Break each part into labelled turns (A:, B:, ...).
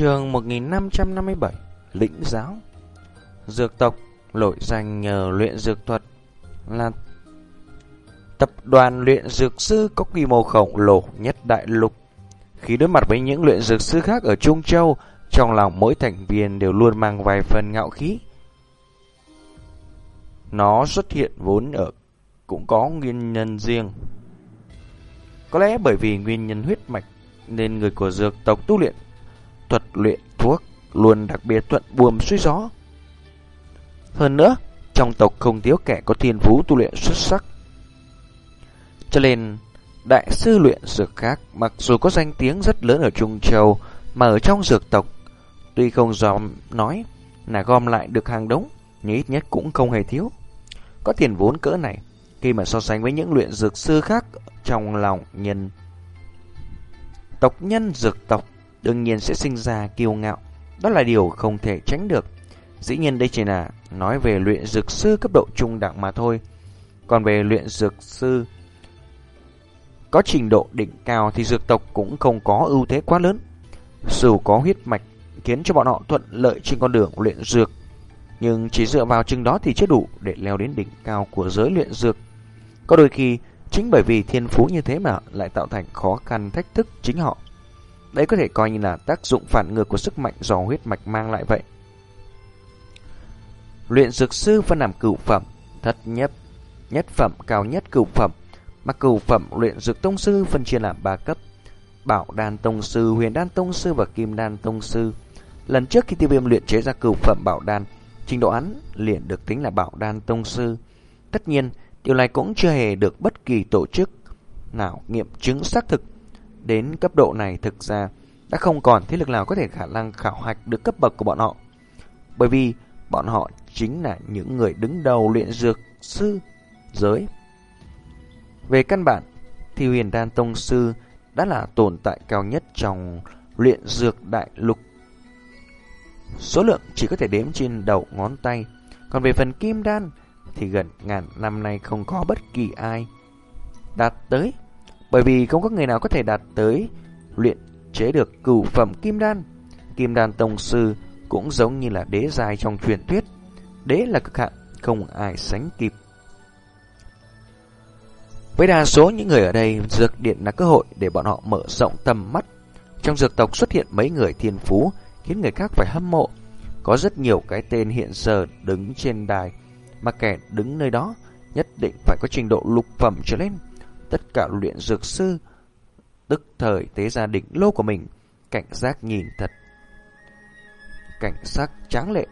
A: Trường 1557 Lĩnh giáo Dược tộc nổi danh nhờ luyện dược thuật là tập đoàn luyện dược sư có quy mô khổng lồ nhất đại lục. Khi đối mặt với những luyện dược sư khác ở Trung Châu, trong lòng mỗi thành viên đều luôn mang vài phần ngạo khí. Nó xuất hiện vốn ở cũng có nguyên nhân riêng. Có lẽ bởi vì nguyên nhân huyết mạch nên người của dược tộc tu luyện thuật luyện thuốc luôn đặc biệt thuận buồm xuôi gió. Hơn nữa, trong tộc không thiếu kẻ có thiên phú tu luyện xuất sắc. Cho nên, đại sư luyện dược khác mặc dù có danh tiếng rất lớn ở Trung Châu mà ở trong dược tộc, tuy không dòm nói là gom lại được hàng đống, nhưng ít nhất cũng không hề thiếu. Có tiền vốn cỡ này, khi mà so sánh với những luyện dược sư khác trong lòng nhân tộc nhân dược tộc đương nhiên sẽ sinh ra kiêu ngạo. Đó là điều không thể tránh được. Dĩ nhiên đây chỉ là nói về luyện dược sư cấp độ trung đẳng mà thôi. Còn về luyện dược sư có trình độ đỉnh cao thì dược tộc cũng không có ưu thế quá lớn. Dù có huyết mạch khiến cho bọn họ thuận lợi trên con đường luyện dược, nhưng chỉ dựa vào chừng đó thì chưa đủ để leo đến đỉnh cao của giới luyện dược. Có đôi khi chính bởi vì thiên phú như thế mà lại tạo thành khó khăn thách thức chính họ. Đấy có thể coi như là tác dụng phản ngược của sức mạnh do huyết mạch mang lại vậy. Luyện dược sư phân làm cửu phẩm, thất nhất, nhất phẩm, cao nhất cửu phẩm. Mà cửu phẩm luyện dược tông sư phân chia làm ba cấp. Bảo đan tông sư, huyền đan tông sư và kim đan tông sư. Lần trước khi tiêu viêm luyện chế ra cửu phẩm bảo đan, trình độ án liền được tính là bảo đan tông sư. Tất nhiên, điều này cũng chưa hề được bất kỳ tổ chức nào nghiệm chứng xác thực Đến cấp độ này thực ra đã không còn thế lực nào có thể khả năng khảo hạch được cấp bậc của bọn họ. Bởi vì bọn họ chính là những người đứng đầu luyện dược sư giới. Về căn bản thì huyền đan tông sư đã là tồn tại cao nhất trong luyện dược đại lục. Số lượng chỉ có thể đếm trên đầu ngón tay. Còn về phần kim đan thì gần ngàn năm nay không có bất kỳ ai đạt tới bởi vì không có người nào có thể đạt tới luyện chế được cửu phẩm kim đan. Kim đan tông sư cũng giống như là đế dài trong truyền thuyết. Đế là cực hạn, không ai sánh kịp. Với đa số những người ở đây, dược điện là cơ hội để bọn họ mở rộng tầm mắt. Trong dược tộc xuất hiện mấy người thiên phú, khiến người khác phải hâm mộ. Có rất nhiều cái tên hiện giờ đứng trên đài, mà kẻ đứng nơi đó nhất định phải có trình độ lục phẩm trở lên tất cả luyện dược sư tức thời tế gia đỉnh lô của mình, cảnh giác nhìn thật. Cảnh sắc tráng lệ.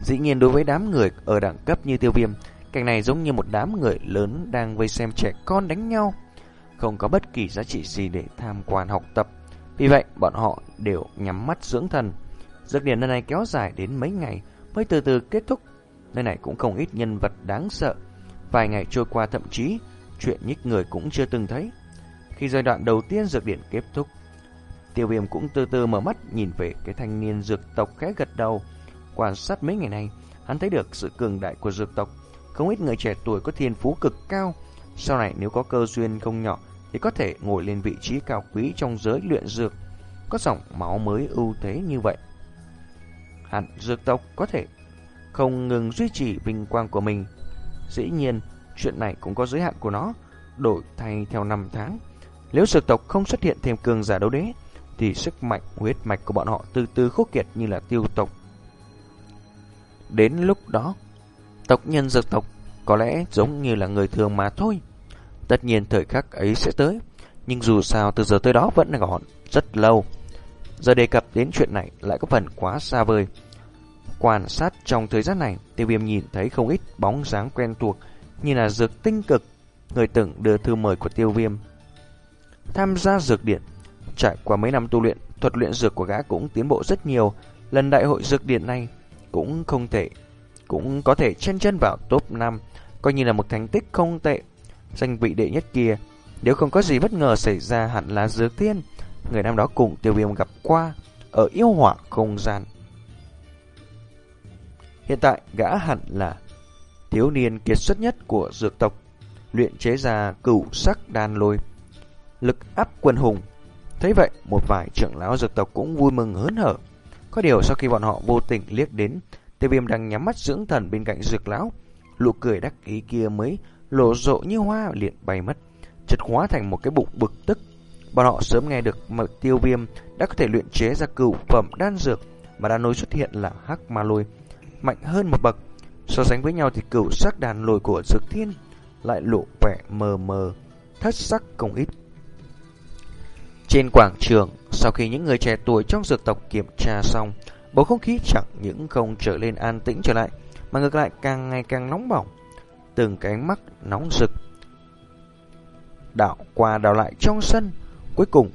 A: Dĩ nhiên đối với đám người ở đẳng cấp như tiêu viêm, cảnh này giống như một đám người lớn đang vây xem trẻ con đánh nhau, không có bất kỳ giá trị gì để tham quan học tập. Vì vậy, bọn họ đều nhắm mắt dưỡng thần. Dược điển nơi này kéo dài đến mấy ngày mới từ từ kết thúc. Nơi này cũng không ít nhân vật đáng sợ. Vài ngày trôi qua thậm chí chuyện nhích người cũng chưa từng thấy. Khi giai đoạn đầu tiên dược điện kết thúc, tiêu viêm cũng từ từ mở mắt nhìn về cái thanh niên dược tộc khẽ gật đầu. Quan sát mấy ngày nay, hắn thấy được sự cường đại của dược tộc. Không ít người trẻ tuổi có thiên phú cực cao. Sau này nếu có cơ duyên không nhỏ, thì có thể ngồi lên vị trí cao quý trong giới luyện dược. Có dòng máu mới ưu thế như vậy. Hẳn dược tộc có thể không ngừng duy trì vinh quang của mình. Dĩ nhiên, Chuyện này cũng có giới hạn của nó, đổi thay theo năm tháng. Nếu sực tộc không xuất hiện thêm cường giả đấu đế, thì sức mạnh huyết mạch của bọn họ từ từ khô kiệt như là tiêu tộc. Đến lúc đó, tộc nhân dược tộc có lẽ giống như là người thường mà thôi. Tất nhiên thời khắc ấy sẽ tới, nhưng dù sao từ giờ tới đó vẫn là còn rất lâu. Giờ đề cập đến chuyện này lại có phần quá xa vời. Quan sát trong thời gian này, tiêu viêm nhìn thấy không ít bóng dáng quen thuộc như là dược tinh cực, người từng đưa thư mời của tiêu viêm. Tham gia dược điện, trải qua mấy năm tu luyện, thuật luyện dược của gã cũng tiến bộ rất nhiều. Lần đại hội dược điện này cũng không thể, cũng có thể chen chân vào top 5, coi như là một thành tích không tệ. Danh vị đệ nhất kia, nếu không có gì bất ngờ xảy ra hẳn là dược tiên, người năm đó cùng tiêu viêm gặp qua ở yêu hỏa không gian. Hiện tại gã hẳn là thiếu niên kiệt xuất nhất của dược tộc, luyện chế ra cửu sắc đan lôi, lực áp quân hùng, Thấy vậy, một vài trưởng lão dược tộc cũng vui mừng hớn hở. Có điều sau khi bọn họ vô tình liếc đến, tiêu viêm đang nhắm mắt dưỡng thần bên cạnh dược lão, nụ cười đắc ý kia mới lộ rộ như hoa liền bay mất, chật hóa thành một cái bụng bực tức. Bọn họ sớm nghe được mà tiêu viêm đã có thể luyện chế ra cửu phẩm đan dược, mà đan lôi xuất hiện là hắc ma lôi, mạnh hơn một bậc. So sánh với nhau thì cửu sắc đàn lồi của dược thiên lại lộ vẻ mờ mờ, thất sắc không ít. Trên quảng trường, sau khi những người trẻ tuổi trong dược tộc kiểm tra xong, bầu không khí chẳng những không trở lên an tĩnh trở lại, mà ngược lại càng ngày càng nóng bỏng. Từng cái mắt nóng rực đảo qua đảo lại trong sân, cuối cùng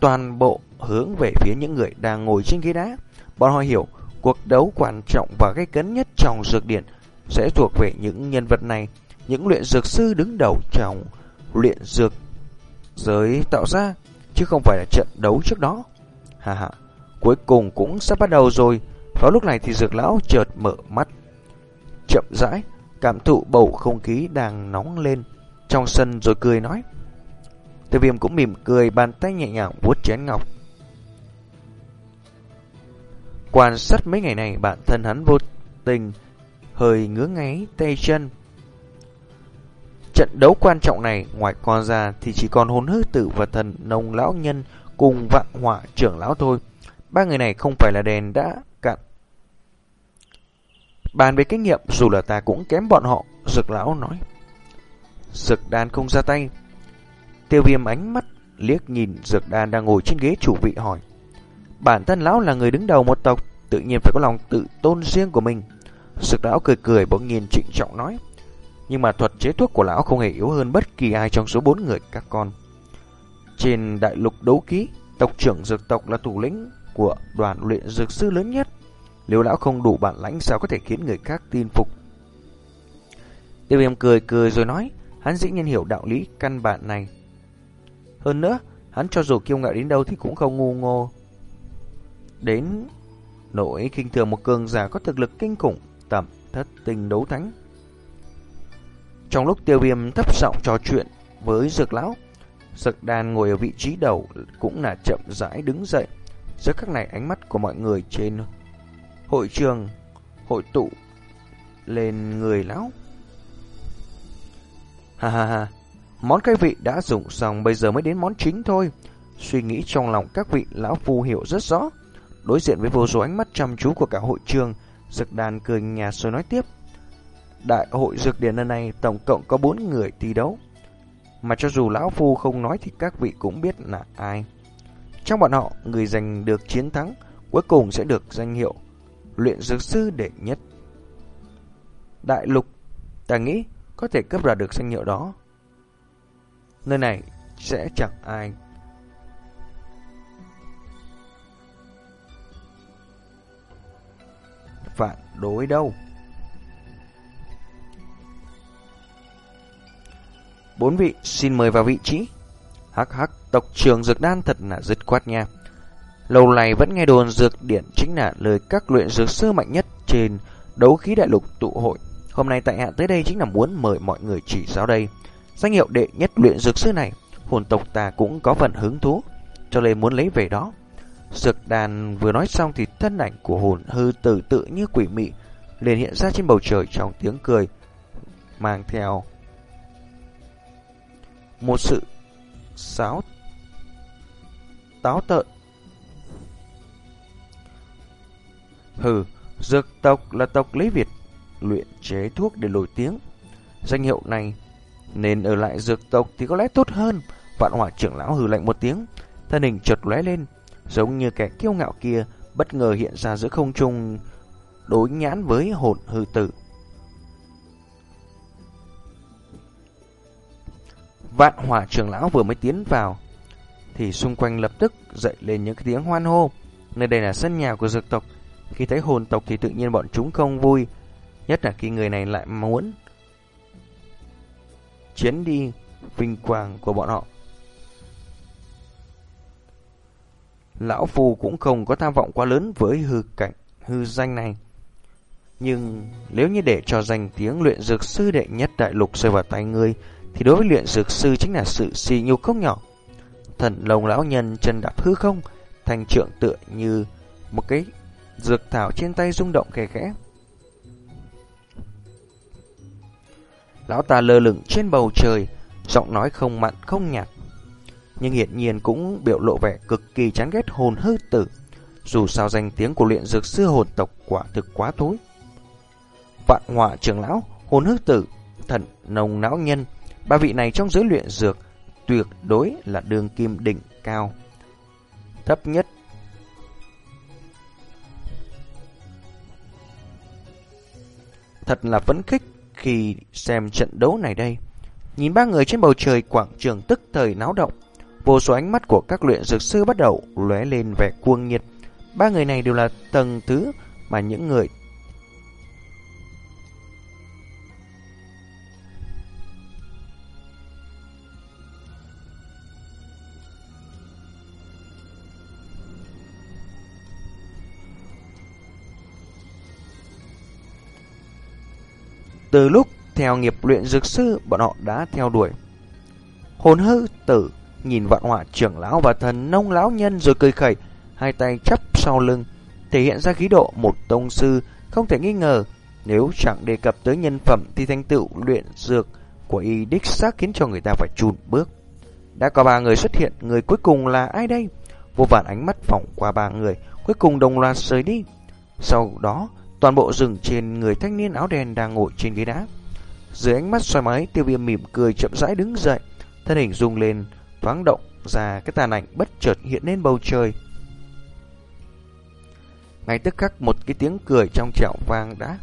A: toàn bộ hướng về phía những người đang ngồi trên ghế đá. Bọn họ hiểu cuộc đấu quan trọng và gây cấn nhất trong dược điện sẽ thuộc về những nhân vật này, những luyện dược sư đứng đầu trong luyện dược giới tạo ra, chứ không phải là trận đấu trước đó. Hà hà, cuối cùng cũng sắp bắt đầu rồi. Vào lúc này thì dược lão chợt mở mắt. Chậm rãi, cảm thụ bầu không khí đang nóng lên trong sân rồi cười nói. Tiêu viêm cũng mỉm cười bàn tay nhẹ nhàng vuốt chén ngọc. Quan sát mấy ngày này bản thân hắn vô tình hơi ngứa ngáy tay chân Trận đấu quan trọng này, ngoài con ra thì chỉ còn hồn hư tử và thần nông lão nhân cùng vạn hỏa trưởng lão thôi. Ba người này không phải là đèn đã cạn. Bàn về kinh nghiệm, dù là ta cũng kém bọn họ, Dược lão nói. Dược đan không ra tay. Tiêu viêm ánh mắt liếc nhìn Dược đan đang ngồi trên ghế chủ vị hỏi. Bản thân lão là người đứng đầu một tộc, tự nhiên phải có lòng tự tôn riêng của mình. sực lão cười cười bỗng nhiên trịnh trọng nói. Nhưng mà thuật chế thuốc của lão không hề yếu hơn bất kỳ ai trong số bốn người các con. Trên đại lục đấu ký, tộc trưởng dược tộc là thủ lĩnh của đoàn luyện dược sư lớn nhất. Nếu lão không đủ bản lãnh sao có thể khiến người khác tin phục? Tiêu viêm cười cười rồi nói, hắn dĩ nhiên hiểu đạo lý căn bản này. Hơn nữa, hắn cho dù kiêu ngạo đến đâu thì cũng không ngu ngô. Đến nỗi kinh thường một cường giả có thực lực kinh khủng, tầm thất tình đấu thánh. Trong lúc tiêu viêm thấp giọng trò chuyện với dược lão, dược đàn ngồi ở vị trí đầu cũng là chậm rãi đứng dậy. Giữa các này ánh mắt của mọi người trên hội trường hội tụ lên người lão. Ha ha ha, món khai vị đã dùng xong bây giờ mới đến món chính thôi. Suy nghĩ trong lòng các vị lão phu hiểu rất rõ. Đối diện với vô số ánh mắt chăm chú của cả hội trường, dược đàn cười nhạt rồi nói tiếp. Đại hội dược điển lần này tổng cộng có 4 người thi đấu. Mà cho dù Lão Phu không nói thì các vị cũng biết là ai. Trong bọn họ, người giành được chiến thắng cuối cùng sẽ được danh hiệu luyện dược sư đệ nhất. Đại lục, ta nghĩ có thể cấp ra được danh hiệu đó. Nơi này sẽ chẳng ai phản đối đâu. Bốn vị xin mời vào vị trí. Hắc hắc, tộc trường dược đan thật là dứt khoát nha. Lâu này vẫn nghe đồn dược điển chính là lời các luyện dược sư mạnh nhất trên đấu khí đại lục tụ hội. Hôm nay tại hạ tới đây chính là muốn mời mọi người chỉ giáo đây. Danh hiệu đệ nhất luyện dược sư này, hồn tộc ta cũng có phần hứng thú, cho nên muốn lấy về đó. Dược đàn vừa nói xong thì thân ảnh của hồn hư tử tự như quỷ mị liền hiện ra trên bầu trời trong tiếng cười, mang theo một sự sáo táo tợn. Hừ, dược tộc là tộc lấy Việt luyện chế thuốc để nổi tiếng. Danh hiệu này nên ở lại dược tộc thì có lẽ tốt hơn. Vạn hỏa trưởng lão hừ lạnh một tiếng, thân hình chợt lóe lên, giống như kẻ kiêu ngạo kia, bất ngờ hiện ra giữa không trung, đối nhãn với hồn hư tử. Vạn hỏa trưởng lão vừa mới tiến vào, Thì xung quanh lập tức dậy lên những cái tiếng hoan hô. Nơi đây là sân nhà của dược tộc. Khi thấy hồn tộc thì tự nhiên bọn chúng không vui, Nhất là khi người này lại muốn Chiến đi vinh quang của bọn họ. Lão Phu cũng không có tham vọng quá lớn với hư cảnh, hư danh này Nhưng nếu như để cho danh tiếng luyện dược sư đệ nhất đại lục rơi vào tay ngươi thì đối với luyện dược sư chính là sự xì nhục không nhỏ. Thần lồng lão nhân chân đạp hư không, thành trượng tựa như một cái dược thảo trên tay rung động khe khẽ. Lão ta lơ lửng trên bầu trời, giọng nói không mặn không nhạt. Nhưng hiện nhiên cũng biểu lộ vẻ cực kỳ chán ghét hồn hư tử. Dù sao danh tiếng của luyện dược sư hồn tộc quả thực quá tối. Vạn họa trưởng lão, hồn hư tử, thần nồng não nhân, ba vị này trong giới luyện dược tuyệt đối là đường kim đỉnh cao. Thấp nhất Thật là phấn khích khi xem trận đấu này đây. Nhìn ba người trên bầu trời quảng trường tức thời náo động. Vô số ánh mắt của các luyện dược sư bắt đầu lóe lên vẻ cuồng nhiệt. Ba người này đều là tầng thứ mà những người Từ lúc theo nghiệp luyện dược sư, bọn họ đã theo đuổi. Hồn hư tử nhìn vạn họa trưởng lão và thần nông lão nhân rồi cười khẩy, hai tay chắp sau lưng, thể hiện ra khí độ một tông sư không thể nghi ngờ. Nếu chẳng đề cập tới nhân phẩm thì thành tựu luyện dược của y đích xác khiến cho người ta phải chùn bước. Đã có ba người xuất hiện, người cuối cùng là ai đây? Vô vàn ánh mắt phỏng qua ba người, cuối cùng đồng loạt rời đi. Sau đó, Toàn bộ rừng trên người thanh niên áo đen đang ngồi trên ghế đá. Dưới ánh mắt xoay máy, tiêu viêm mỉm cười chậm rãi đứng dậy, thân hình rung lên, thoáng động ra cái tàn ảnh bất chợt hiện lên bầu trời. Ngay tức khắc một cái tiếng cười trong trẻo vang đã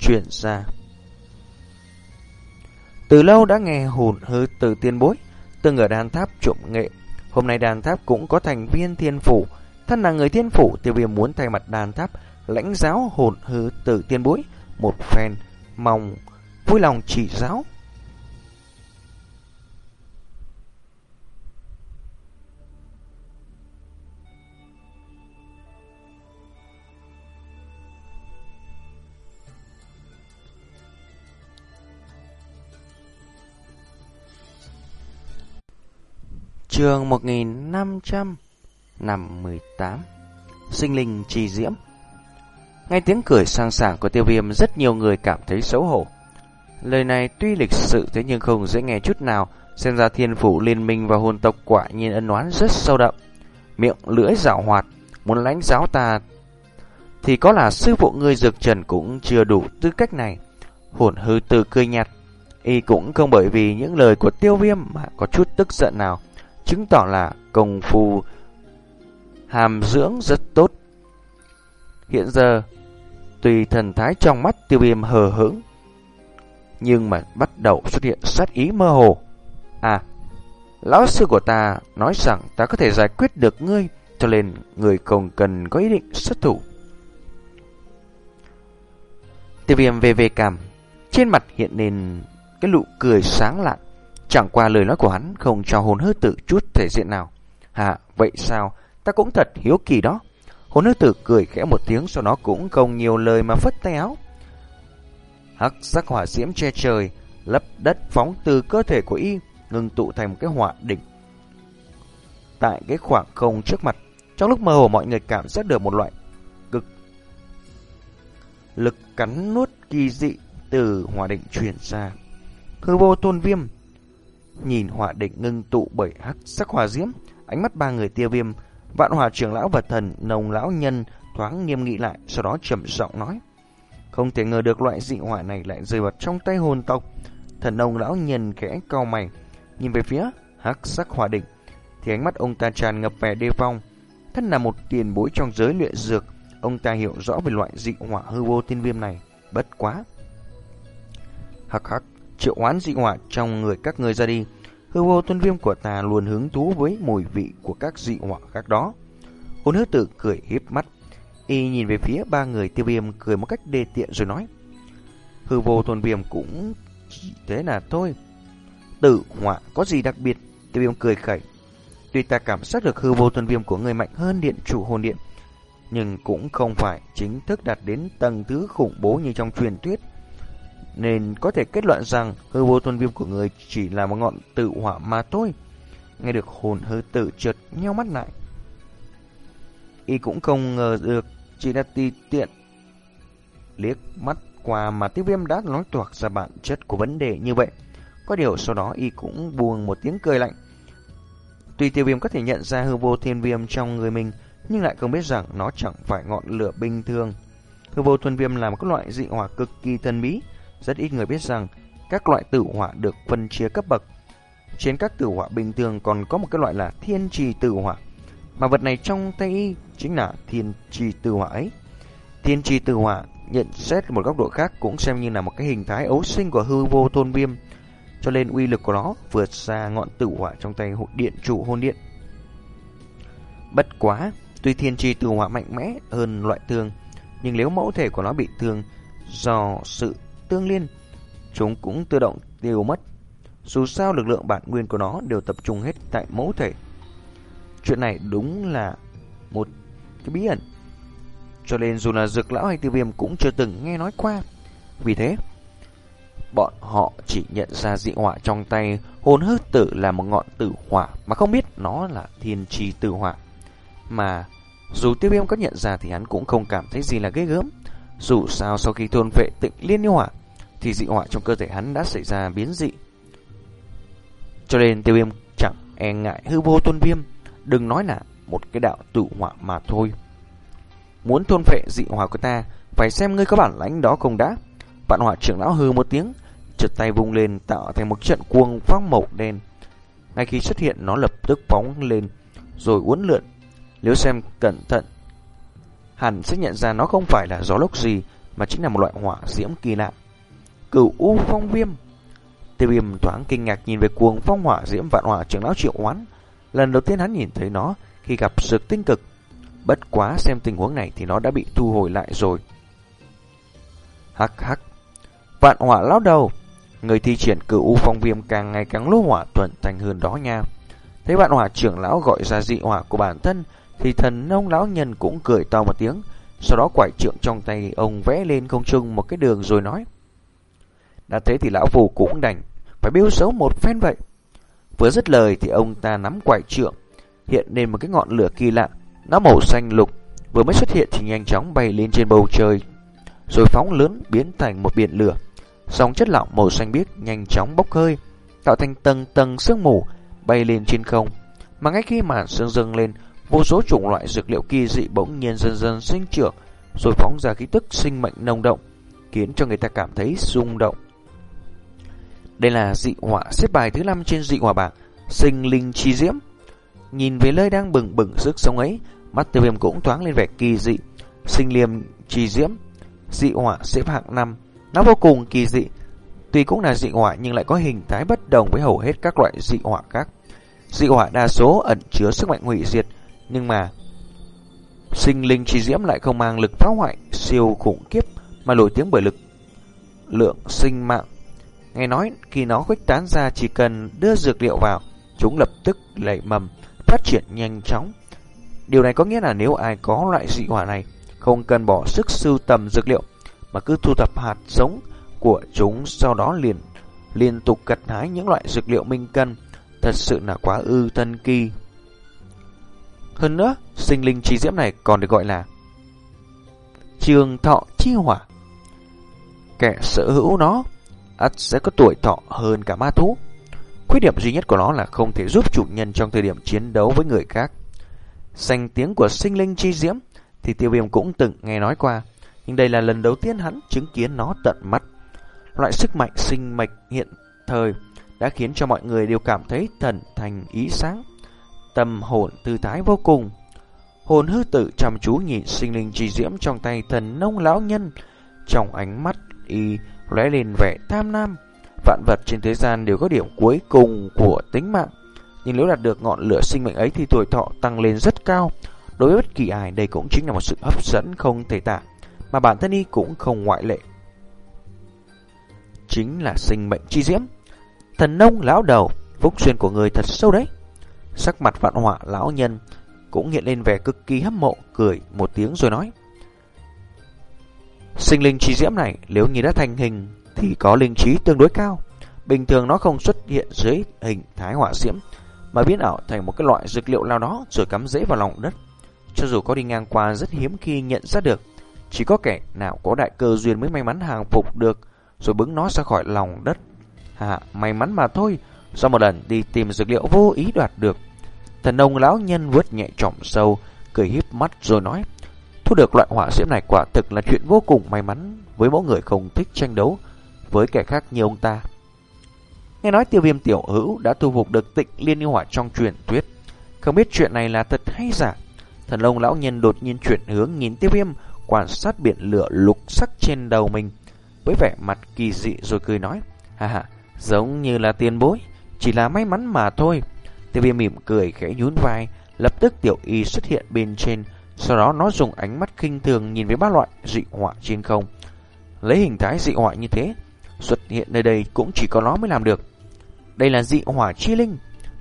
A: truyền ra. Từ lâu đã nghe hồn hư từ tiên bối, từng ở đàn tháp trộm nghệ. Hôm nay đàn tháp cũng có thành viên thiên phủ, Thân là người thiên phủ, tiêu viêm muốn thay mặt đàn tháp, lãnh giáo hồn hư tử tiên bối, một phen, mong, vui lòng chỉ giáo. Trường 1500 Năm 18 Sinh linh trì diễm. Ngay tiếng cười sang sảng của tiêu viêm, Rất nhiều người cảm thấy xấu hổ. Lời này tuy lịch sự thế nhưng không dễ nghe chút nào. Xem ra thiên phủ liên minh và hồn tộc quả nhiên ân oán rất sâu đậm. Miệng lưỡi dạo hoạt, Muốn lãnh giáo ta Thì có là sư phụ ngươi dược trần cũng chưa đủ tư cách này. Hồn hư từ cười nhạt, Y cũng không bởi vì những lời của tiêu viêm mà có chút tức giận nào. Chứng tỏ là công phu hàm dưỡng rất tốt. Hiện giờ, tùy thần thái trong mắt tiêu viêm hờ hững, nhưng mà bắt đầu xuất hiện sát ý mơ hồ. À, lão sư của ta nói rằng ta có thể giải quyết được ngươi, cho nên người không cần có ý định xuất thủ. Tiêu viêm về về cảm, trên mặt hiện lên cái nụ cười sáng lạn. Chẳng qua lời nói của hắn không cho hồn hư tự chút thể diện nào. Hà, vậy sao? Ta cũng thật hiếu kỳ đó. Hồn hư tử cười khẽ một tiếng sau đó cũng không nhiều lời mà phất tay áo. Hắc sắc hỏa diễm che trời, lấp đất phóng từ cơ thể của y, ngừng tụ thành một cái hỏa đỉnh. Tại cái khoảng không trước mặt, trong lúc mơ hồ mọi người cảm giác được một loại cực lực cắn nuốt kỳ dị từ hỏa đỉnh truyền ra. Hư vô tôn viêm nhìn hỏa đỉnh ngưng tụ bởi hắc sắc hỏa diễm, ánh mắt ba người tiêu viêm Vạn hòa trưởng lão và thần nồng lão nhân thoáng nghiêm nghị lại, sau đó trầm giọng nói. Không thể ngờ được loại dị hỏa này lại rơi vào trong tay hồn tộc. Thần nồng lão nhân khẽ cau mày, nhìn về phía hắc sắc hỏa đỉnh, thì ánh mắt ông ta tràn ngập vẻ đề phong. Thân là một tiền bối trong giới luyện dược, ông ta hiểu rõ về loại dị hỏa hư vô tiên viêm này, bất quá. Hắc hắc, triệu oán dị hỏa trong người các người ra đi, Hư vô tuân viêm của ta luôn hứng thú với mùi vị của các dị hỏa khác đó. Hồn hứa tử cười híp mắt. Y nhìn về phía ba người tiêu viêm cười một cách đề tiện rồi nói. Hư vô tuân viêm cũng chỉ thế là thôi. Tử hỏa có gì đặc biệt? Tiêu viêm cười khẩy. Tuy ta cảm giác được hư vô tuân viêm của người mạnh hơn điện chủ hồn điện, nhưng cũng không phải chính thức đạt đến tầng thứ khủng bố như trong truyền thuyết nên có thể kết luận rằng hư vô tuân viêm của người chỉ là một ngọn tự hỏa mà thôi. Nghe được hồn hư tự trượt nheo mắt lại. Y cũng không ngờ được chỉ là tùy tiện liếc mắt qua mà tiêu viêm đã nói toạc ra bản chất của vấn đề như vậy. Có điều sau đó y cũng buông một tiếng cười lạnh. Tuy tiêu viêm có thể nhận ra hư vô thiên viêm trong người mình, nhưng lại không biết rằng nó chẳng phải ngọn lửa bình thường. Hư vô thuần viêm là một loại dị hỏa cực kỳ thần bí, rất ít người biết rằng các loại tử hỏa được phân chia cấp bậc. Trên các tử hỏa bình thường còn có một cái loại là thiên trì tử hỏa, mà vật này trong tay y chính là thiên trì tử hỏa ấy. Thiên trì tử hỏa nhận xét một góc độ khác cũng xem như là một cái hình thái ấu sinh của hư vô tôn viêm, cho nên uy lực của nó vượt xa ngọn tử hỏa trong tay hội điện chủ hôn điện. Bất quá, tuy thiên trì tử hỏa mạnh mẽ hơn loại thường, nhưng nếu mẫu thể của nó bị thương do sự tương liên, chúng cũng tự động tiêu mất. Dù sao lực lượng bản nguyên của nó đều tập trung hết tại mẫu thể. Chuyện này đúng là một cái bí ẩn. Cho nên dù là dược lão hay tiêu viêm cũng chưa từng nghe nói qua. Vì thế, bọn họ chỉ nhận ra dị hỏa trong tay hồn hư tử là một ngọn tử hỏa mà không biết nó là thiên trì tử hỏa. Mà dù tiêu viêm có nhận ra thì hắn cũng không cảm thấy gì là ghê gớm. Dù sao sau khi thôn vệ tịnh liên yêu hỏa thì dị hỏa trong cơ thể hắn đã xảy ra biến dị. Cho nên tiêu viêm chẳng e ngại hư vô tôn viêm, đừng nói là một cái đạo tử hỏa mà thôi. Muốn thôn phệ dị hỏa của ta, phải xem ngươi có bản lãnh đó không đã. Vạn hỏa trưởng lão hư một tiếng, chợt tay vung lên tạo thành một trận cuồng phong màu đen. Ngay khi xuất hiện nó lập tức phóng lên rồi uốn lượn. Nếu xem cẩn thận, hẳn sẽ nhận ra nó không phải là gió lốc gì mà chính là một loại hỏa diễm kỳ lạ. Cửu U Phong Viêm. Tiêu Viêm thoáng kinh ngạc nhìn về cuồng phong hỏa diễm vạn hỏa trưởng lão Triệu Oán. Lần đầu tiên hắn nhìn thấy nó khi gặp sực tinh cực. Bất quá xem tình huống này thì nó đã bị thu hồi lại rồi. Hắc hắc. Vạn hỏa lão đầu. Người thi triển cửu U Phong Viêm càng ngày càng lô hỏa thuận thành hơn đó nha. Thấy vạn hỏa trưởng lão gọi ra dị hỏa của bản thân, thì thần nông lão nhân cũng cười to một tiếng. Sau đó quải trượng trong tay ông vẽ lên không trung một cái đường rồi nói. Đã thế thì lão phù cũng đành Phải biêu xấu một phen vậy. Vừa dứt lời thì ông ta nắm quải trượng, Hiện lên một cái ngọn lửa kỳ lạ, Nó màu xanh lục, Vừa mới xuất hiện thì nhanh chóng bay lên trên bầu trời, Rồi phóng lớn biến thành một biển lửa. Dòng chất lỏng màu xanh biếc nhanh chóng bốc hơi, Tạo thành tầng tầng sương mù Bay lên trên không. Mà ngay khi màn sương dâng lên, Vô số chủng loại dược liệu kỳ dị bỗng nhiên dần dần sinh trưởng, Rồi phóng ra khí tức sinh mệnh nồng động Khiến cho người ta cảm thấy rung động đây là dị hỏa xếp bài thứ 5 trên dị hỏa bảng, sinh linh chi diễm. Nhìn về nơi đang bừng bừng sức sống ấy, mắt tiêu viêm cũng thoáng lên vẻ kỳ dị. Sinh liêm chi diễm, dị hỏa xếp hạng 5, nó vô cùng kỳ dị. Tuy cũng là dị hỏa nhưng lại có hình thái bất đồng với hầu hết các loại dị hỏa khác. Dị hỏa đa số ẩn chứa sức mạnh hủy diệt, nhưng mà sinh linh chi diễm lại không mang lực phá hoại siêu khủng khiếp mà nổi tiếng bởi lực lượng sinh mạng Nghe nói khi nó khuếch tán ra chỉ cần đưa dược liệu vào, chúng lập tức lẩy mầm, phát triển nhanh chóng. Điều này có nghĩa là nếu ai có loại dị hỏa này, không cần bỏ sức sưu tầm dược liệu, mà cứ thu thập hạt giống của chúng sau đó liền liên tục gặt hái những loại dược liệu minh cân, thật sự là quá ư thân kỳ. Hơn nữa, sinh linh chi diễm này còn được gọi là trường thọ chi hỏa. Kẻ sở hữu nó ắt sẽ có tuổi thọ hơn cả ma thú. Khuyết điểm duy nhất của nó là không thể giúp chủ nhân trong thời điểm chiến đấu với người khác. Xanh tiếng của sinh linh chi diễm thì tiêu viêm cũng từng nghe nói qua, nhưng đây là lần đầu tiên hắn chứng kiến nó tận mắt. Loại sức mạnh sinh mạch hiện thời đã khiến cho mọi người đều cảm thấy thần thành ý sáng, tâm hồn tư thái vô cùng. Hồn hư tử chăm chú nhìn sinh linh chi diễm trong tay thần nông lão nhân, trong ánh mắt y lóe lên vẻ tham lam. Vạn vật trên thế gian đều có điểm cuối cùng của tính mạng. Nhưng nếu đạt được ngọn lửa sinh mệnh ấy thì tuổi thọ tăng lên rất cao. Đối với bất kỳ ai đây cũng chính là một sự hấp dẫn không thể tả, mà bản thân y cũng không ngoại lệ. Chính là sinh mệnh chi diễm. Thần nông lão đầu, phúc duyên của người thật sâu đấy. Sắc mặt vạn họa lão nhân cũng hiện lên vẻ cực kỳ hâm mộ, cười một tiếng rồi nói. Sinh linh chi diễm này nếu như đã thành hình thì có linh trí tương đối cao. Bình thường nó không xuất hiện dưới hình thái hỏa diễm, mà biến ảo thành một cái loại dược liệu nào đó rồi cắm rễ vào lòng đất. Cho dù có đi ngang qua rất hiếm khi nhận ra được, chỉ có kẻ nào có đại cơ duyên mới may mắn hàng phục được, rồi bứng nó ra khỏi lòng đất. Hà, may mắn mà thôi, sau một lần đi tìm dược liệu vô ý đoạt được. Thần ông lão nhân vuốt nhẹ trọng sâu, cười híp mắt rồi nói, thu được loại hỏa diễm này quả thực là chuyện vô cùng may mắn với mỗi người không thích tranh đấu với kẻ khác như ông ta. Nghe nói tiêu viêm tiểu hữu đã thu phục được tịnh liên yêu hỏa trong truyền thuyết. Không biết chuyện này là thật hay giả. Thần lông lão nhân đột nhiên chuyển hướng nhìn tiêu viêm, quan sát biển lửa lục sắc trên đầu mình. Với vẻ mặt kỳ dị rồi cười nói. Ha ha, giống như là tiền bối, chỉ là may mắn mà thôi. Tiêu viêm mỉm cười khẽ nhún vai, lập tức tiểu y xuất hiện bên trên. Sau đó nó dùng ánh mắt khinh thường nhìn với ba loại dị họa trên không. Lấy hình thái dị họa như thế, xuất hiện nơi đây cũng chỉ có nó mới làm được. Đây là dị hỏa chi linh.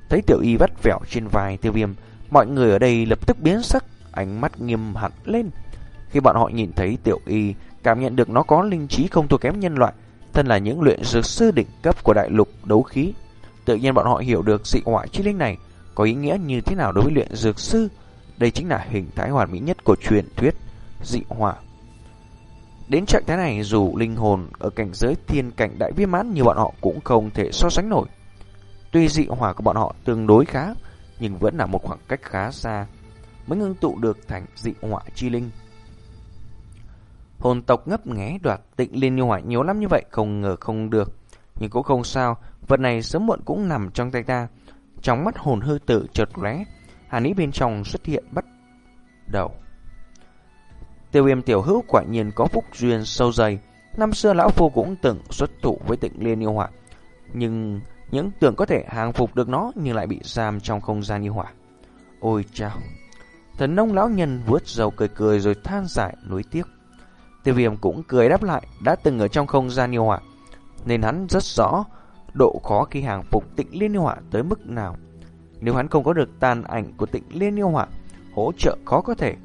A: Thấy tiểu y vắt vẹo trên vai tiêu viêm, mọi người ở đây lập tức biến sắc, ánh mắt nghiêm hẳn lên. Khi bọn họ nhìn thấy tiểu y, cảm nhận được nó có linh trí không thua kém nhân loại, thân là những luyện dược sư đỉnh cấp của đại lục đấu khí. Tự nhiên bọn họ hiểu được dị hỏa chi linh này có ý nghĩa như thế nào đối với luyện dược sư. Đây chính là hình thái hoàn mỹ nhất của truyền thuyết dị hỏa. Đến trạng thái này dù linh hồn ở cảnh giới thiên cảnh đại viên mãn như bọn họ cũng không thể so sánh nổi. Tuy dị hỏa của bọn họ tương đối khá, nhưng vẫn là một khoảng cách khá xa mới ngưng tụ được thành dị hỏa chi linh. Hồn tộc ngấp nghé đoạt tịnh liên như hỏa nhiều lắm như vậy không ngờ không được. Nhưng cũng không sao, vật này sớm muộn cũng nằm trong tay ta. Trong mắt hồn hư tử chợt lóe, hàn ý bên trong xuất hiện bắt đầu. Tiêu viêm tiểu hữu quả nhiên có phúc duyên sâu dày. Năm xưa lão phu cũng từng xuất thủ với tịnh liên yêu hỏa. Nhưng những tưởng có thể hàng phục được nó nhưng lại bị giam trong không gian yêu hỏa. Ôi chao! Thần nông lão nhân vuốt dầu cười cười rồi than giải nối tiếc. Tiêu viêm cũng cười đáp lại, đã từng ở trong không gian yêu hỏa. Nên hắn rất rõ độ khó khi hàng phục tịnh liên yêu hỏa tới mức nào. Nếu hắn không có được tàn ảnh của tịnh liên yêu hỏa, hỗ trợ khó có thể.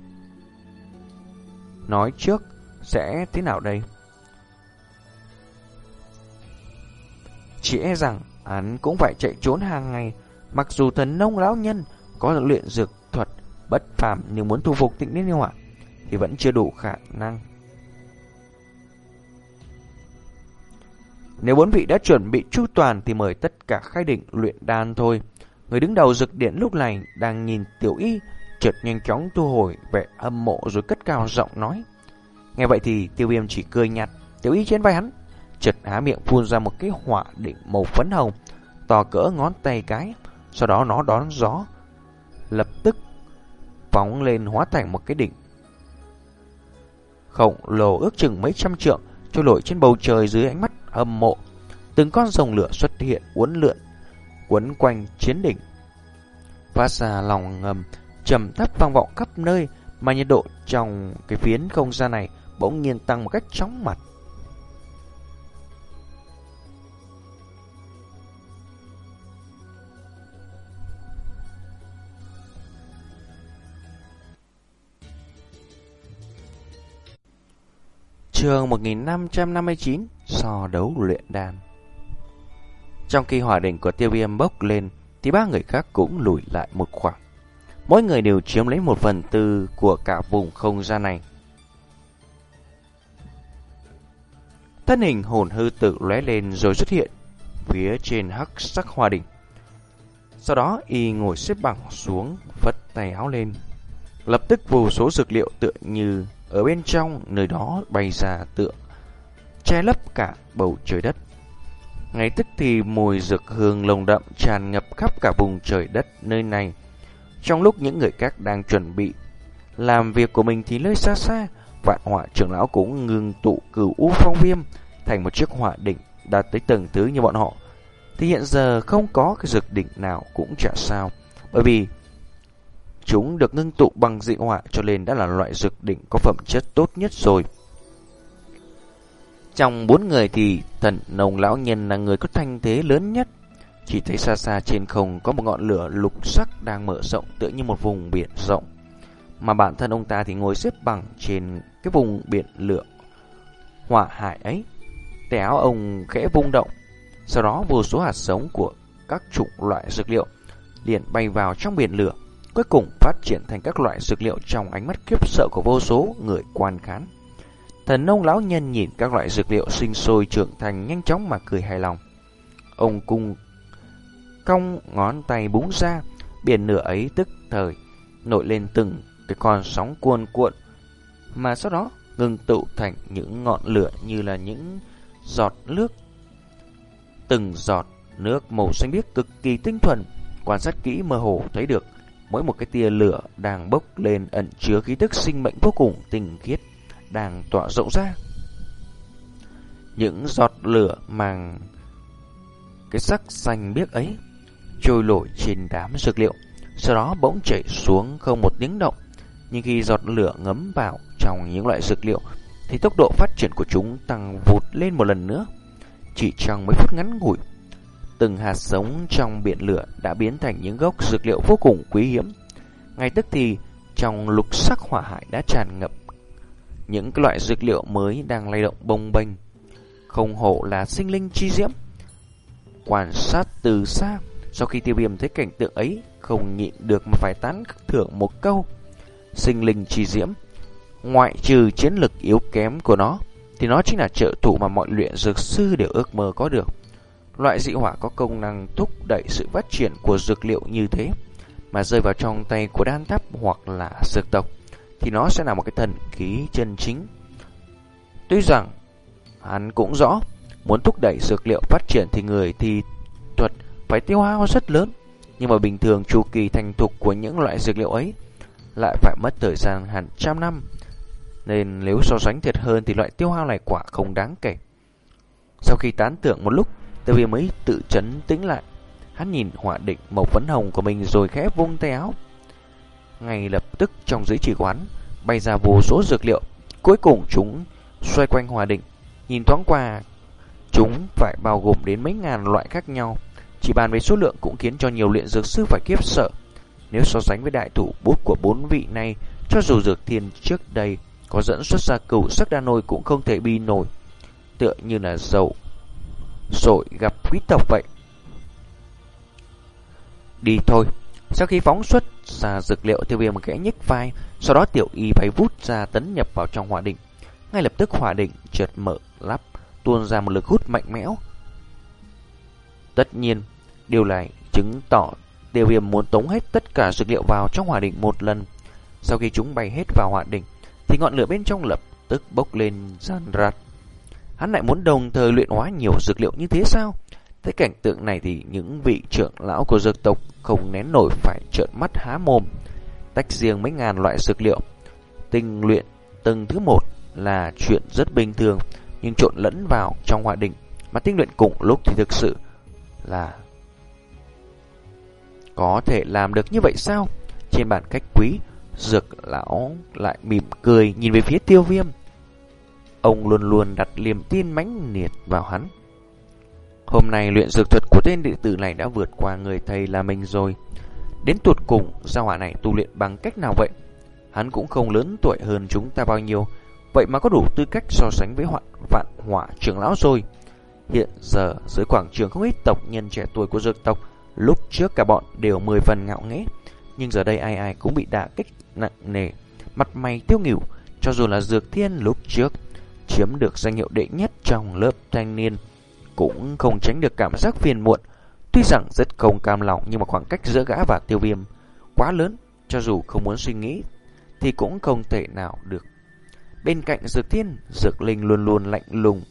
A: Nói trước, sẽ thế nào đây? Chỉ e rằng hắn cũng phải chạy trốn hàng ngày, mặc dù thần nông lão nhân có luyện dược thuật bất phàm nhưng muốn thu phục tịnh liên yêu hỏa thì vẫn chưa đủ khả năng. Nếu bốn vị đã chuẩn bị chu toàn thì mời tất cả khai định luyện đan thôi. Người đứng đầu dực điện lúc này đang nhìn tiểu y, chợt nhanh chóng thu hồi vẻ âm mộ rồi cất cao giọng nói. Nghe vậy thì tiêu viêm chỉ cười nhạt, tiểu y trên vai hắn, chợt há miệng phun ra một cái hỏa định màu phấn hồng, to cỡ ngón tay cái, sau đó nó đón gió, lập tức phóng lên hóa thành một cái đỉnh. Khổng lồ ước chừng mấy trăm trượng, trôi nổi trên bầu trời dưới ánh mắt hâm mộ. Từng con rồng lửa xuất hiện uốn lượn, quấn quanh chiến đỉnh. Phát ra lòng ngầm, trầm thấp vang vọng khắp nơi, mà nhiệt độ trong cái phiến không gian này bỗng nhiên tăng một cách chóng mặt. Trường 1559 So đấu luyện đàn trong khi hỏa đỉnh của tiêu viêm bốc lên, Thì ba người khác cũng lùi lại một khoảng. Mỗi người đều chiếm lấy một phần tư Của cả vùng không gian này. Thân hình hồn hư tự lóe lên rồi xuất hiện Phía trên hắc sắc hòa đỉnh Sau đó, y ngồi xếp bằng xuống, Phất tay áo lên. Lập tức vô số dược liệu tựa như ở bên trong, nơi đó bay ra tựa, che lấp cả bầu trời đất. Ngay tức thì mùi dược hương lồng đậm tràn ngập khắp cả vùng trời đất nơi này. Trong lúc những người khác đang chuẩn bị làm việc của mình thì nơi xa xa, vạn họa trưởng lão cũng ngừng tụ cửu u phong viêm thành một chiếc họa đỉnh đạt tới tầng thứ như bọn họ. Thì hiện giờ không có cái dược đỉnh nào cũng chả sao, bởi vì Chúng được ngưng tụ bằng dị họa cho nên đã là loại dược đỉnh có phẩm chất tốt nhất rồi. Trong bốn người thì thần nồng lão nhân là người có thanh thế lớn nhất. Chỉ thấy xa xa trên không có một ngọn lửa lục sắc đang mở rộng tựa như một vùng biển rộng. Mà bản thân ông ta thì ngồi xếp bằng trên cái vùng biển lửa hỏa hải ấy. Tay áo ông khẽ vung động, sau đó vô số hạt giống của các chủng loại dược liệu liền bay vào trong biển lửa, cuối cùng phát triển thành các loại dược liệu trong ánh mắt kiếp sợ của vô số người quan khán. Thần nông lão nhân nhìn các loại dược liệu sinh sôi trưởng thành nhanh chóng mà cười hài lòng. Ông cung cong ngón tay búng ra, biển nửa ấy tức thời nổi lên từng cái con sóng cuồn cuộn, mà sau đó ngừng tụ thành những ngọn lửa như là những giọt nước. Từng giọt nước màu xanh biếc cực kỳ tinh thuần, quan sát kỹ mơ hồ thấy được mỗi một cái tia lửa đang bốc lên ẩn chứa khí tức sinh mệnh vô cùng tinh khiết đang tỏa rộng ra. Những giọt lửa mang cái sắc xanh biếc ấy trôi nổi trên đám dược liệu, sau đó bỗng chảy xuống không một tiếng động. Nhưng khi giọt lửa ngấm vào trong những loại dược liệu, thì tốc độ phát triển của chúng tăng vụt lên một lần nữa. Chỉ trong mấy phút ngắn ngủi, từng hạt giống trong biển lửa đã biến thành những gốc dược liệu vô cùng quý hiếm. Ngay tức thì, trong lục sắc hỏa hải đã tràn ngập những loại dược liệu mới đang lay động bông bềnh. Không hộ là sinh linh chi diễm. Quan sát từ xa, sau khi tiêu viêm thấy cảnh tượng ấy, không nhịn được mà phải tán thưởng một câu. Sinh linh chi diễm, ngoại trừ chiến lực yếu kém của nó, thì nó chính là trợ thủ mà mọi luyện dược sư đều ước mơ có được. Loại dị hỏa có công năng thúc đẩy sự phát triển của dược liệu như thế, mà rơi vào trong tay của đan tháp hoặc là dược tộc, thì nó sẽ là một cái thần khí chân chính. Tuy rằng, hắn cũng rõ, muốn thúc đẩy dược liệu phát triển thì người thì thuật phải tiêu hao rất lớn, nhưng mà bình thường chu kỳ thành thục của những loại dược liệu ấy lại phải mất thời gian hàng trăm năm. Nên nếu so sánh thiệt hơn thì loại tiêu hao này quả không đáng kể. Sau khi tán tưởng một lúc, Tiêu viêm mới tự chấn tĩnh lại. Hắn nhìn hỏa định màu phấn hồng của mình rồi khẽ vung tay áo. Ngay lập tức trong dưới chỉ quán bay ra vô số dược liệu. Cuối cùng chúng xoay quanh hòa định. Nhìn thoáng qua, chúng phải bao gồm đến mấy ngàn loại khác nhau. Chỉ bàn về số lượng cũng khiến cho nhiều luyện dược sư phải kiếp sợ. Nếu so sánh với đại thủ bút của bốn vị này, cho dù dược thiên trước đây có dẫn xuất ra cửu sắc đa nôi cũng không thể bi nổi. Tựa như là dầu rồi gặp quý tộc vậy. Đi thôi. Sau khi phóng xuất ra dược liệu tiêu viêm kẽ nhích vai, sau đó tiểu y bay vút ra tấn nhập vào trong hỏa định. Ngay lập tức hỏa định chợt mở lắp, tuôn ra một lực hút mạnh mẽ. Tất nhiên, điều này chứng tỏ tiêu viêm muốn tống hết tất cả dược liệu vào trong hỏa định một lần. Sau khi chúng bay hết vào hỏa định, thì ngọn lửa bên trong lập tức bốc lên gian rạt. Hắn lại muốn đồng thời luyện hóa nhiều dược liệu như thế sao? Thấy cảnh tượng này thì những vị trưởng lão của dược tộc không nén nổi phải trợn mắt há mồm. Tách riêng mấy ngàn loại dược liệu. Tinh luyện từng thứ một là chuyện rất bình thường, nhưng trộn lẫn vào trong hòa đình Mà tinh luyện cùng lúc thì thực sự là có thể làm được như vậy sao? Trên bản cách quý, dược lão lại mỉm cười nhìn về phía tiêu viêm. Ông luôn luôn đặt niềm tin mãnh liệt vào hắn. Hôm nay luyện dược thuật của tên đệ tử này đã vượt qua người thầy là mình rồi. Đến tuột cùng, gia hỏa này tu luyện bằng cách nào vậy? Hắn cũng không lớn tuổi hơn chúng ta bao nhiêu, vậy mà có đủ tư cách so sánh với hoạn vạn hỏa trưởng lão rồi. Hiện giờ, dưới quảng trường không ít tộc nhân trẻ tuổi của dược tộc, lúc trước cả bọn đều mười phần ngạo nghễ, nhưng giờ đây ai ai cũng bị đả kích nặng nề, mặt mày tiêu nghỉu, cho dù là dược thiên lúc trước chiếm được danh hiệu đệ nhất trong lớp thanh niên, cũng không tránh được cảm giác phiền muộn. Tuy rằng rất không cam lòng nhưng mà khoảng cách giữa gã và tiêu viêm quá lớn, cho dù không muốn suy nghĩ thì cũng không thể nào được. Bên cạnh dược thiên, dược linh luôn luôn lạnh lùng,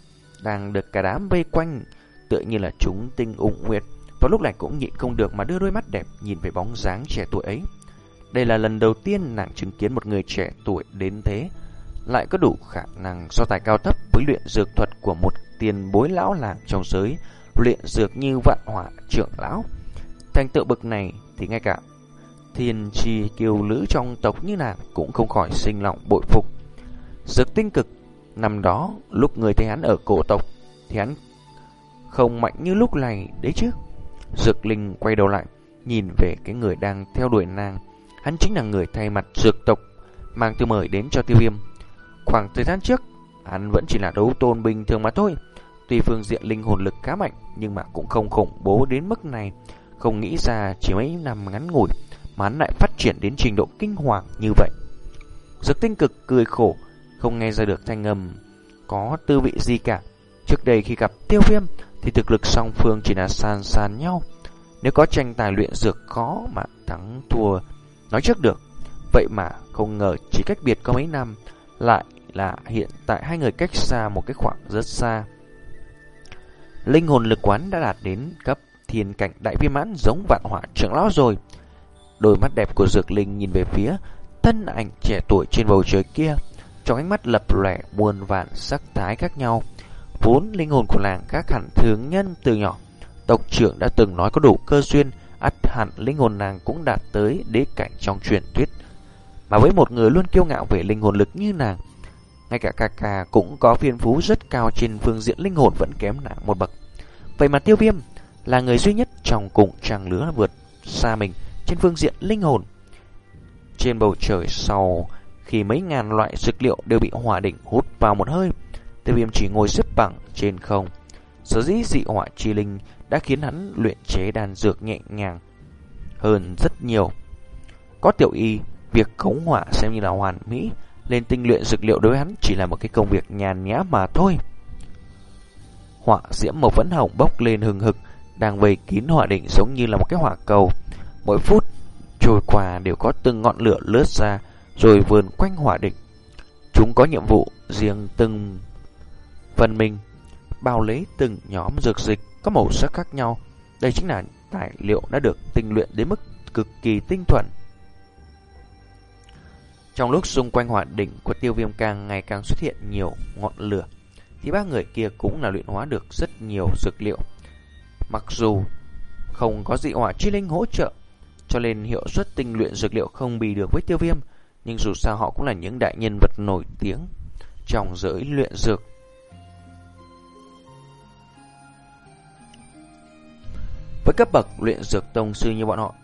A: đang được cả đám vây quanh, tựa như là chúng tinh ủng nguyệt. Và lúc này cũng nhịn không được mà đưa đôi mắt đẹp nhìn về bóng dáng trẻ tuổi ấy. Đây là lần đầu tiên nàng chứng kiến một người trẻ tuổi đến thế, lại có đủ khả năng so tài cao thấp với luyện dược thuật của một tiền bối lão làng trong giới luyện dược như vạn hỏa trưởng lão. Thành tựu bực này thì ngay cả thiên trì kiều lữ trong tộc như nàng cũng không khỏi sinh lòng bội phục. Dược tinh cực năm đó lúc người thấy hắn ở cổ tộc thì hắn không mạnh như lúc này đấy chứ. Dược linh quay đầu lại nhìn về cái người đang theo đuổi nàng. Hắn chính là người thay mặt dược tộc mang thư mời đến cho tiêu viêm Khoảng thời gian trước, hắn vẫn chỉ là đấu tôn bình thường mà thôi. Tuy phương diện linh hồn lực khá mạnh nhưng mà cũng không khủng bố đến mức này. Không nghĩ ra chỉ mấy năm ngắn ngủi mà hắn lại phát triển đến trình độ kinh hoàng như vậy. Dược tinh cực cười khổ, không nghe ra được thanh âm có tư vị gì cả. Trước đây khi gặp tiêu viêm thì thực lực song phương chỉ là san san nhau. Nếu có tranh tài luyện dược khó mà thắng thua nói trước được. Vậy mà không ngờ chỉ cách biệt có mấy năm lại là hiện tại hai người cách xa một cái khoảng rất xa. Linh hồn lực quán đã đạt đến cấp thiên cảnh đại viên mãn giống vạn hỏa trưởng lão rồi. Đôi mắt đẹp của Dược Linh nhìn về phía thân ảnh trẻ tuổi trên bầu trời kia, trong ánh mắt lập lẻ muôn vạn sắc thái khác nhau. Vốn linh hồn của làng các hẳn thường nhân từ nhỏ, tộc trưởng đã từng nói có đủ cơ duyên, ắt hẳn linh hồn nàng cũng đạt tới đế cảnh trong truyền thuyết. Mà với một người luôn kiêu ngạo về linh hồn lực như nàng, ngay cả Kaka cũng có phiên phú rất cao trên phương diện linh hồn vẫn kém nặng một bậc. Vậy mà tiêu viêm là người duy nhất trong cùng trang lứa vượt xa mình trên phương diện linh hồn. Trên bầu trời sau khi mấy ngàn loại dược liệu đều bị hỏa đỉnh hút vào một hơi, tiêu viêm chỉ ngồi xếp bằng trên không. Sở dĩ dị hỏa chi linh đã khiến hắn luyện chế đàn dược nhẹ nhàng hơn rất nhiều. Có tiểu y, việc khống hỏa xem như là hoàn mỹ, lên tinh luyện dược liệu đối hắn chỉ là một cái công việc nhàn nhã mà thôi. Hỏa diễm màu phấn hồng bốc lên hừng hực, đang vây kín hỏa đỉnh giống như là một cái hỏa cầu. Mỗi phút trôi qua đều có từng ngọn lửa lướt ra, rồi vườn quanh hỏa đỉnh. Chúng có nhiệm vụ riêng từng phần mình, bao lấy từng nhóm dược dịch có màu sắc khác nhau. Đây chính là tài liệu đã được tinh luyện đến mức cực kỳ tinh thuần. Trong lúc xung quanh hỏa đỉnh của tiêu viêm càng ngày càng xuất hiện nhiều ngọn lửa, thì ba người kia cũng là luyện hóa được rất nhiều dược liệu. Mặc dù không có dị hỏa chi linh hỗ trợ, cho nên hiệu suất tinh luyện dược liệu không bị được với tiêu viêm, nhưng dù sao họ cũng là những đại nhân vật nổi tiếng trong giới luyện dược. Với cấp bậc luyện dược tông sư như bọn họ,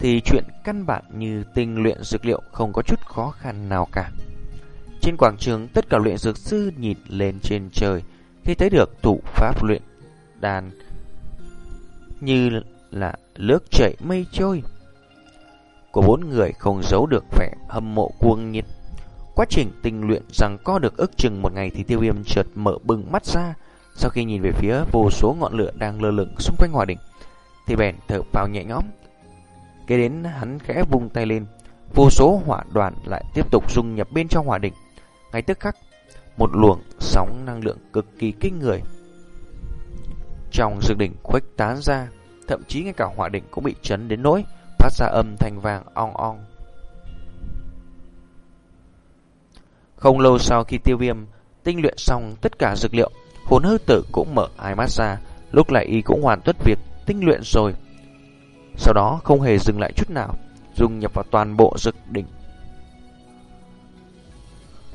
A: thì chuyện căn bản như tinh luyện dược liệu không có chút khó khăn nào cả. Trên quảng trường, tất cả luyện dược sư nhìn lên trên trời khi thấy được thủ pháp luyện đàn như là nước chảy mây trôi. Của bốn người không giấu được vẻ hâm mộ cuồng nhiệt. Quá trình tinh luyện rằng co được ước chừng một ngày thì tiêu viêm chợt mở bừng mắt ra. Sau khi nhìn về phía vô số ngọn lửa đang lơ lửng xung quanh hòa đỉnh, thì bèn thở vào nhẹ nhõm. Kế đến hắn khẽ vung tay lên, vô số hỏa đoàn lại tiếp tục dung nhập bên trong hỏa đỉnh. Ngay tức khắc, một luồng sóng năng lượng cực kỳ kinh người trong dược đỉnh khuếch tán ra, thậm chí ngay cả hỏa đỉnh cũng bị chấn đến nỗi phát ra âm thanh vàng ong ong. Không lâu sau khi tiêu viêm tinh luyện xong tất cả dược liệu, hồn hư tử cũng mở hai mắt ra, lúc lại y cũng hoàn tất việc tinh luyện rồi. Sau đó không hề dừng lại chút nào, dung nhập vào toàn bộ dược đỉnh.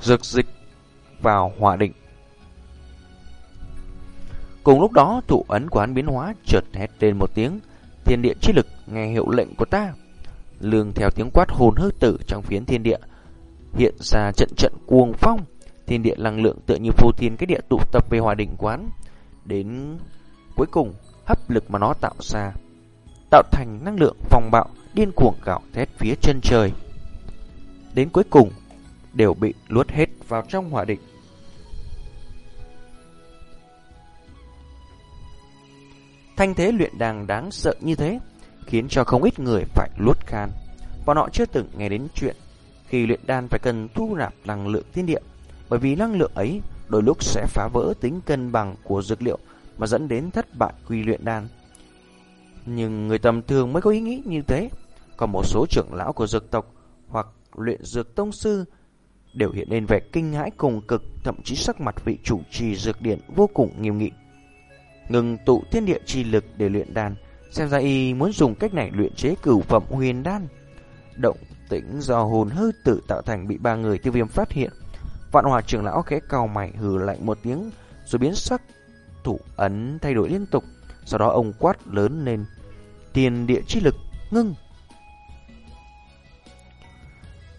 A: Dược dịch vào hỏa đỉnh Cùng lúc đó, thủ ấn của hắn biến hóa chợt hét lên một tiếng, thiên địa chi lực nghe hiệu lệnh của ta. Lương theo tiếng quát hồn hư tử trong phiến thiên địa, hiện ra trận trận cuồng phong, thiên địa năng lượng tựa như phô thiên cái địa tụ tập về hòa đỉnh quán. Đến cuối cùng, hấp lực mà nó tạo ra, tạo thành năng lượng phong bạo điên cuồng gạo thét phía chân trời. Đến cuối cùng, đều bị luốt hết vào trong hỏa định Thanh thế luyện đàng đáng sợ như thế, khiến cho không ít người phải luốt khan. Bọn họ chưa từng nghe đến chuyện khi luyện đan phải cần thu nạp năng lượng thiên địa, bởi vì năng lượng ấy đôi lúc sẽ phá vỡ tính cân bằng của dược liệu mà dẫn đến thất bại quy luyện đan. Nhưng người tầm thường mới có ý nghĩ như thế. Còn một số trưởng lão của dược tộc hoặc luyện dược tông sư đều hiện lên vẻ kinh hãi cùng cực, thậm chí sắc mặt vị chủ trì dược điện vô cùng nghiêm nghị ngừng tụ thiên địa chi lực để luyện đan. Xem ra y muốn dùng cách này luyện chế cửu phẩm huyền đan. Động tĩnh do hồn hư tự tạo thành bị ba người tiêu viêm phát hiện. Vạn hòa trưởng lão khẽ cau mày hừ lạnh một tiếng rồi biến sắc. Thủ ấn thay đổi liên tục. Sau đó ông quát lớn lên. Tiền địa chi lực ngưng.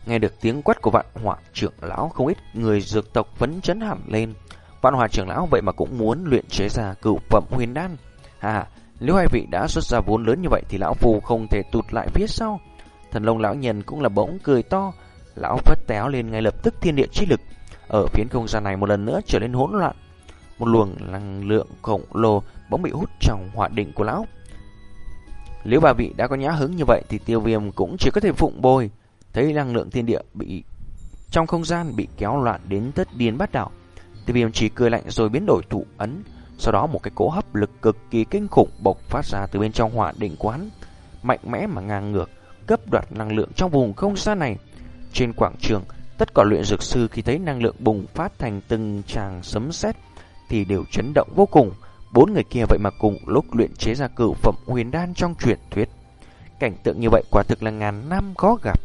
A: Nghe được tiếng quát của vạn hỏa trưởng lão không ít người dược tộc phấn chấn hẳn lên. Vạn Hòa trưởng lão vậy mà cũng muốn luyện chế ra cựu phẩm huyền đan. À, nếu hai vị đã xuất ra vốn lớn như vậy thì lão phù không thể tụt lại phía sau. Thần Long lão nhân cũng là bỗng cười to, lão phất téo lên ngay lập tức thiên địa chi lực ở phiến không gian này một lần nữa trở nên hỗn loạn. Một luồng năng lượng khổng lồ bỗng bị hút trong hỏa định của lão. Nếu bà vị đã có nhã hứng như vậy thì tiêu viêm cũng chỉ có thể phụng bồi. Thấy năng lượng thiên địa bị trong không gian bị kéo loạn đến tất điên bắt đảo. Tiêu viêm chỉ cười lạnh rồi biến đổi thủ ấn. Sau đó một cái cỗ hấp lực cực kỳ kinh khủng bộc phát ra từ bên trong hỏa định quán. Mạnh mẽ mà ngang ngược, cấp đoạt năng lượng trong vùng không gian này. Trên quảng trường, tất cả luyện dược sư khi thấy năng lượng bùng phát thành từng tràng sấm sét thì đều chấn động vô cùng. Bốn người kia vậy mà cùng lúc luyện chế ra cửu phẩm huyền đan trong truyền thuyết. Cảnh tượng như vậy quả thực là ngàn năm khó gặp.